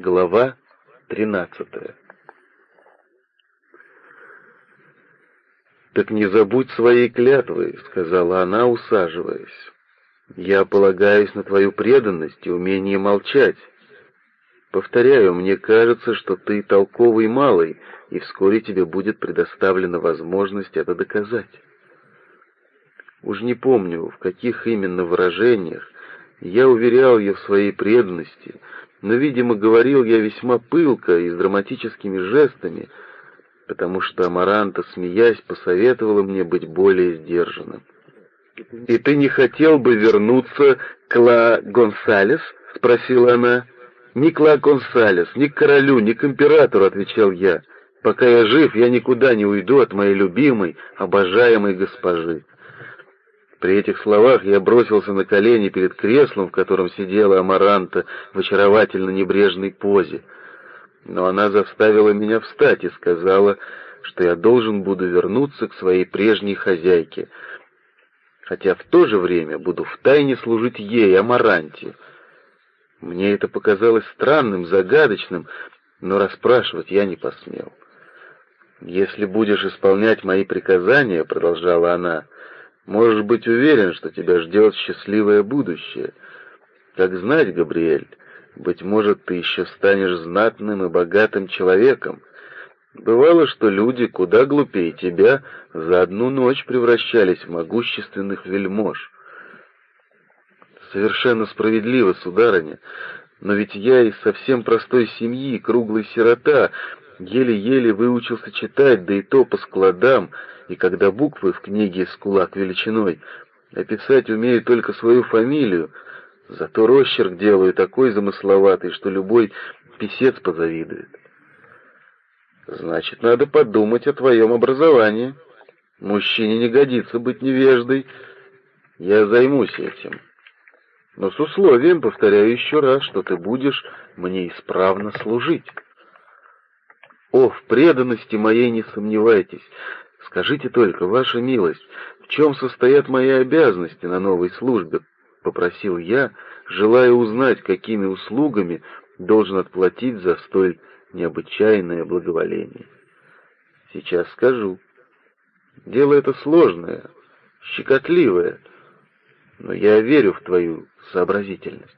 Глава тринадцатая. «Так не забудь своей клятвы», — сказала она, усаживаясь. «Я полагаюсь на твою преданность и умение молчать. Повторяю, мне кажется, что ты толковый малый, и вскоре тебе будет предоставлена возможность это доказать». Уж не помню, в каких именно выражениях я уверял ее в своей преданности, но, видимо, говорил я весьма пылко и с драматическими жестами, потому что Амаранта, смеясь, посоветовала мне быть более сдержанным. «И ты не хотел бы вернуться к Ла Гонсалес?» — спросила она. «Ни к Ла Гонсалес, ни к королю, ни к императору», — отвечал я. «Пока я жив, я никуда не уйду от моей любимой, обожаемой госпожи». При этих словах я бросился на колени перед креслом, в котором сидела Амаранта в очаровательно небрежной позе. Но она заставила меня встать и сказала, что я должен буду вернуться к своей прежней хозяйке, хотя в то же время буду втайне служить ей, Амаранте. Мне это показалось странным, загадочным, но расспрашивать я не посмел. «Если будешь исполнять мои приказания», — продолжала она, — Можешь быть уверен, что тебя ждет счастливое будущее. Как знать, Габриэль, быть может, ты еще станешь знатным и богатым человеком. Бывало, что люди куда глупее тебя за одну ночь превращались в могущественных вельмож. Совершенно справедливо, сударыня, но ведь я из совсем простой семьи, круглый сирота, еле-еле выучился читать, да и то по складам, и когда буквы в книге с кулак величиной, описать умею только свою фамилию, зато росчерк делаю такой замысловатый, что любой писец позавидует. Значит, надо подумать о твоем образовании. Мужчине не годится быть невеждой. Я займусь этим. Но с условием, повторяю еще раз, что ты будешь мне исправно служить. О, в преданности моей не сомневайтесь. Скажите только, ваша милость, в чем состоят мои обязанности на новой службе? Попросил я, желая узнать, какими услугами должен отплатить за столь необычайное благоволение. Сейчас скажу. Дело это сложное, щекотливое, но я верю в твою сообразительность.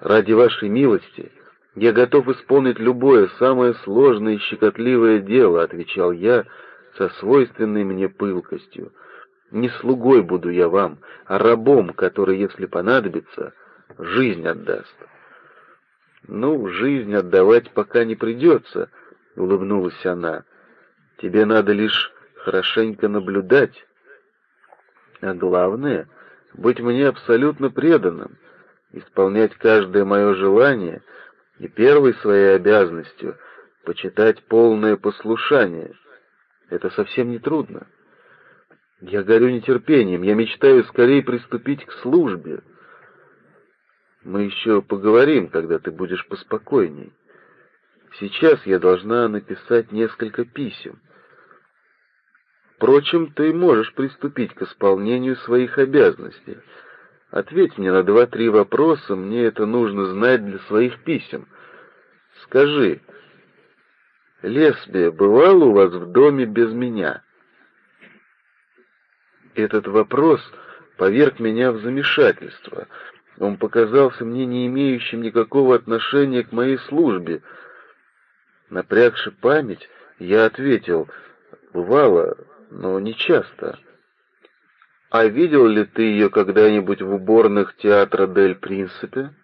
Ради вашей милости я готов исполнить любое самое сложное и щекотливое дело, отвечал я, — со свойственной мне пылкостью. Не слугой буду я вам, а рабом, который, если понадобится, жизнь отдаст. Ну, жизнь отдавать пока не придется, — улыбнулась она. Тебе надо лишь хорошенько наблюдать. А главное — быть мне абсолютно преданным, исполнять каждое мое желание и первой своей обязанностью — почитать полное послушание — это совсем не трудно. Я горю нетерпением, я мечтаю скорее приступить к службе. Мы еще поговорим, когда ты будешь поспокойней. Сейчас я должна написать несколько писем. Впрочем, ты можешь приступить к исполнению своих обязанностей. Ответь мне на два-три вопроса, мне это нужно знать для своих писем. Скажи, Лесбия бывала у вас в доме без меня?» Этот вопрос поверг меня в замешательство. Он показался мне не имеющим никакого отношения к моей службе. Напрягши память, я ответил, «Бывало, но не часто». «А видел ли ты ее когда-нибудь в уборных театра Дель Принципе?»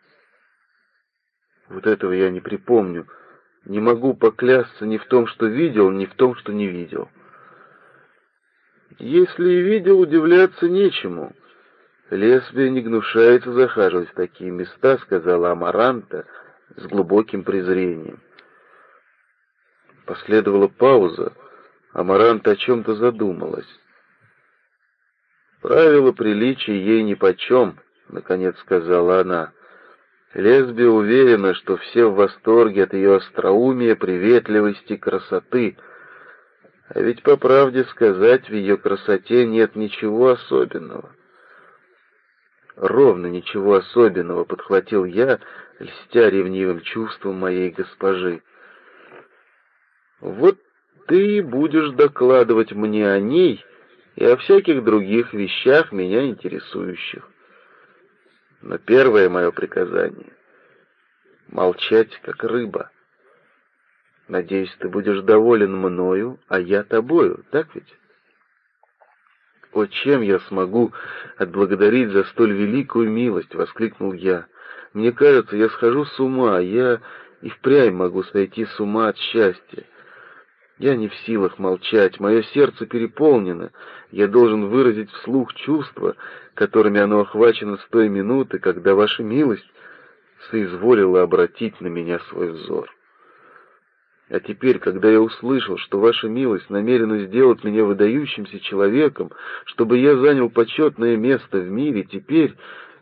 «Вот этого я не припомню». Не могу поклясться ни в том, что видел, ни в том, что не видел. Если и видел, удивляться нечему. Лесбия не гнушается захаживать в такие места, сказала Амаранта с глубоким презрением. Последовала пауза. Амаранта о чем-то задумалась. «Правила приличия ей нипочем», — наконец сказала она. Лесби уверена, что все в восторге от ее остроумия, приветливости, красоты. А ведь, по правде сказать, в ее красоте нет ничего особенного. ровно ничего особенного, подхватил я, льстя ревнивым чувством моей госпожи. Вот ты будешь докладывать мне о ней и о всяких других вещах, меня интересующих. Но первое мое приказание — молчать, как рыба. Надеюсь, ты будешь доволен мною, а я тобою, так ведь? «О, чем я смогу отблагодарить за столь великую милость!» — воскликнул я. «Мне кажется, я схожу с ума, я и впрямь могу сойти с ума от счастья. Я не в силах молчать, мое сердце переполнено, я должен выразить вслух чувства, которыми оно охвачено с той минуты, когда ваша милость соизволила обратить на меня свой взор. А теперь, когда я услышал, что ваша милость намерена сделать меня выдающимся человеком, чтобы я занял почетное место в мире, теперь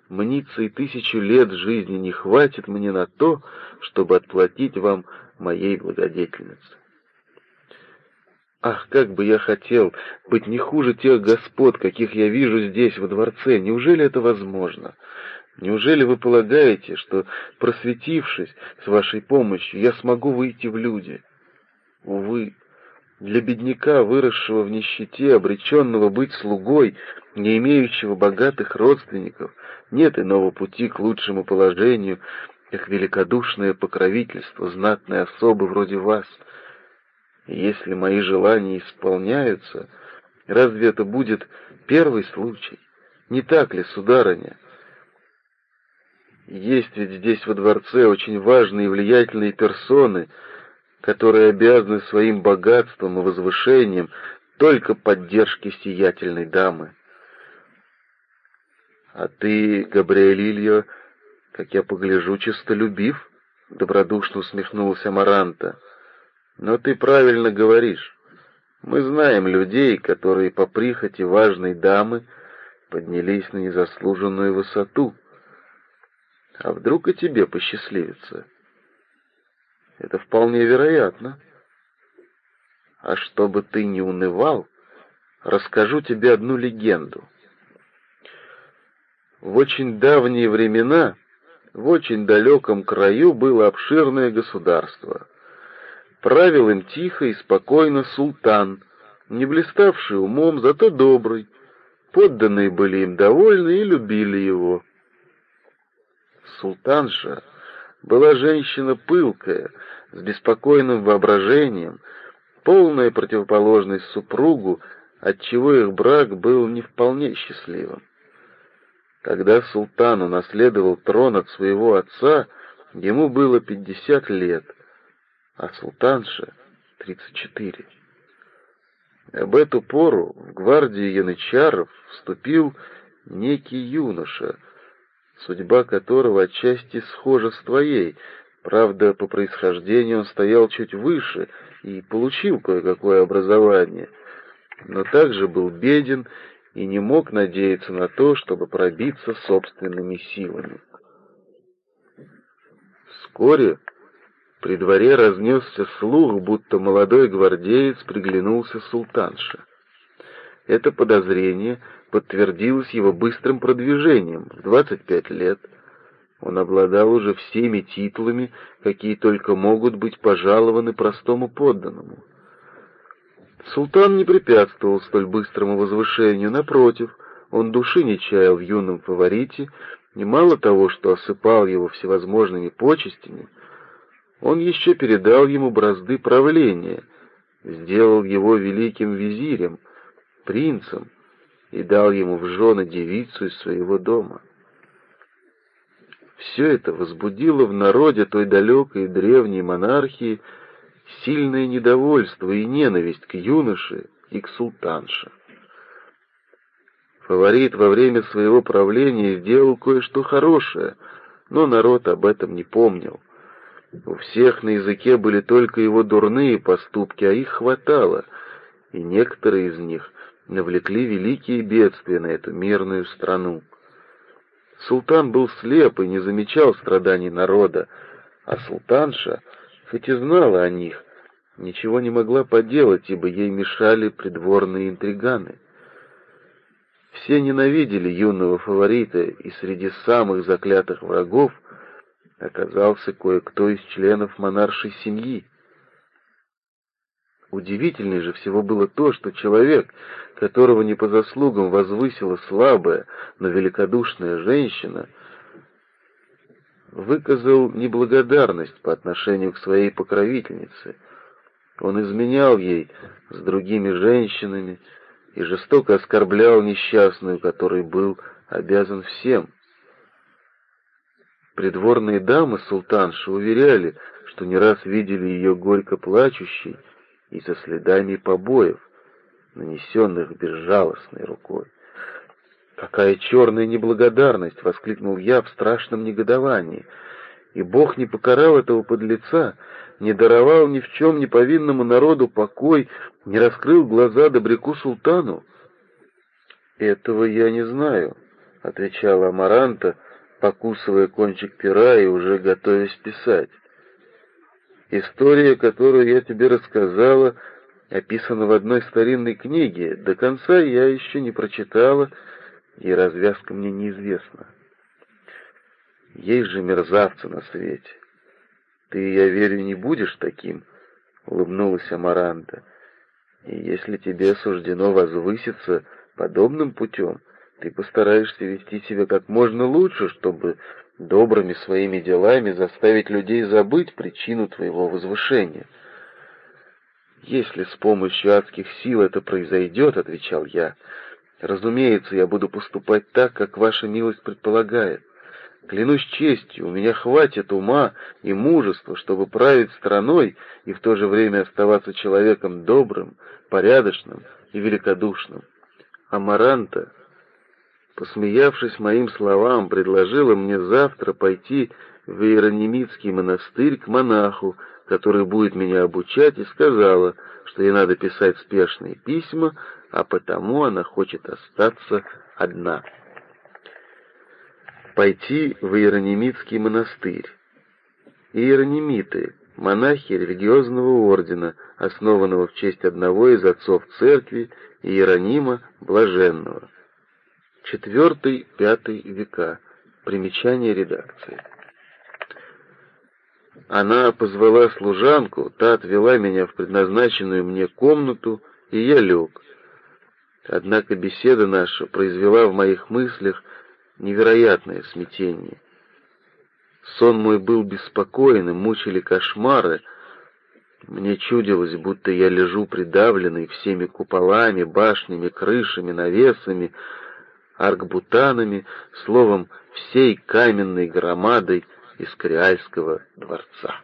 мнится и тысячу лет жизни не хватит мне на то, чтобы отплатить вам моей благодетельнице. Ах, как бы я хотел быть не хуже тех господ, каких я вижу здесь, во дворце. Неужели это возможно? Неужели вы полагаете, что, просветившись с вашей помощью, я смогу выйти в люди? Увы, для бедняка, выросшего в нищете, обреченного быть слугой, не имеющего богатых родственников, нет иного пути к лучшему положению, как великодушное покровительство знатной особы вроде вас. Если мои желания исполняются, разве это будет первый случай? Не так ли, сударыня? Есть ведь здесь во дворце очень важные и влиятельные персоны, которые обязаны своим богатством и возвышением только поддержке сиятельной дамы. А ты, Габриэль как я погляжу, честолюбив, — добродушно усмехнулся Маранта. Но ты правильно говоришь. Мы знаем людей, которые по прихоти важной дамы поднялись на незаслуженную высоту. А вдруг и тебе посчастливится? Это вполне вероятно. А чтобы ты не унывал, расскажу тебе одну легенду. В очень давние времена в очень далеком краю было обширное государство. Правил им тихо и спокойно султан, не блиставший умом, зато добрый. Подданные были им довольны и любили его. Султанша была женщина пылкая, с беспокойным воображением, полная противоположность супругу, отчего их брак был не вполне счастливым. Когда султан унаследовал трон от своего отца, ему было пятьдесят лет, а султанша — тридцать четыре. Об эту пору в гвардию янычаров вступил некий юноша, судьба которого отчасти схожа с твоей. Правда, по происхождению он стоял чуть выше и получил кое-какое образование, но также был беден и не мог надеяться на то, чтобы пробиться собственными силами. Вскоре при дворе разнесся слух, будто молодой гвардеец приглянулся султанше. Это подозрение подтвердилось его быстрым продвижением. В 25 лет он обладал уже всеми титулами, какие только могут быть пожалованы простому подданному. Султан не препятствовал столь быстрому возвышению, напротив, он души не чаял в юном фаворите, и мало того, что осыпал его всевозможными почестями, он еще передал ему бразды правления, сделал его великим визирем, принцем, и дал ему в жены девицу из своего дома. Все это возбудило в народе той далекой древней монархии сильное недовольство и ненависть к юноше и к султанше. Фаворит во время своего правления сделал кое-что хорошее, но народ об этом не помнил. У всех на языке были только его дурные поступки, а их хватало, и некоторые из них навлекли великие бедствия на эту мирную страну. Султан был слеп и не замечал страданий народа, а султанша, хоть и знала о них, ничего не могла поделать, ибо ей мешали придворные интриганы. Все ненавидели юного фаворита, и среди самых заклятых врагов оказался кое-кто из членов монаршей семьи. Удивительнее же всего было то, что человек, которого не по заслугам возвысила слабая, но великодушная женщина, выказал неблагодарность по отношению к своей покровительнице. Он изменял ей с другими женщинами и жестоко оскорблял несчастную, которой был обязан всем. Придворные дамы султанши уверяли, что не раз видели ее горько плачущей и со следами побоев, нанесенных безжалостной рукой. «Какая черная неблагодарность!» — воскликнул я в страшном негодовании. «И Бог не покарал этого подлеца, не даровал ни в чем не повинному народу покой, не раскрыл глаза добряку султану?» «Этого я не знаю», — отвечала Амаранта, покусывая кончик пера и уже готовясь писать. «История, которую я тебе рассказала, описана в одной старинной книге. До конца я еще не прочитала, — и развязка мне неизвестна. Есть же мерзавцы на свете. Ты, я верю, не будешь таким, — улыбнулась Амаранта. И если тебе суждено возвыситься подобным путем, ты постараешься вести себя как можно лучше, чтобы добрыми своими делами заставить людей забыть причину твоего возвышения. «Если с помощью адских сил это произойдет, — отвечал я, Разумеется, я буду поступать так, как ваша милость предполагает. Клянусь честью, у меня хватит ума и мужества, чтобы править страной и в то же время оставаться человеком добрым, порядочным и великодушным. Амаранта, посмеявшись моим словам, предложила мне завтра пойти в Иеронимитский монастырь к монаху, который будет меня обучать, и сказала, что ей надо писать спешные письма, а потому она хочет остаться одна. Пойти в Иеронимитский монастырь. Иеронимиты — монахи религиозного ордена, основанного в честь одного из отцов церкви, Иеронима Блаженного. Четвертый-пятый века. Примечание редакции. Она позвала служанку, та отвела меня в предназначенную мне комнату, и я лег. Однако беседа наша произвела в моих мыслях невероятное смятение. Сон мой был беспокойным, мучили кошмары. Мне чудилось, будто я лежу придавленный всеми куполами, башнями, крышами, навесами, аркбутанами, словом, всей каменной громадой Искриальского дворца.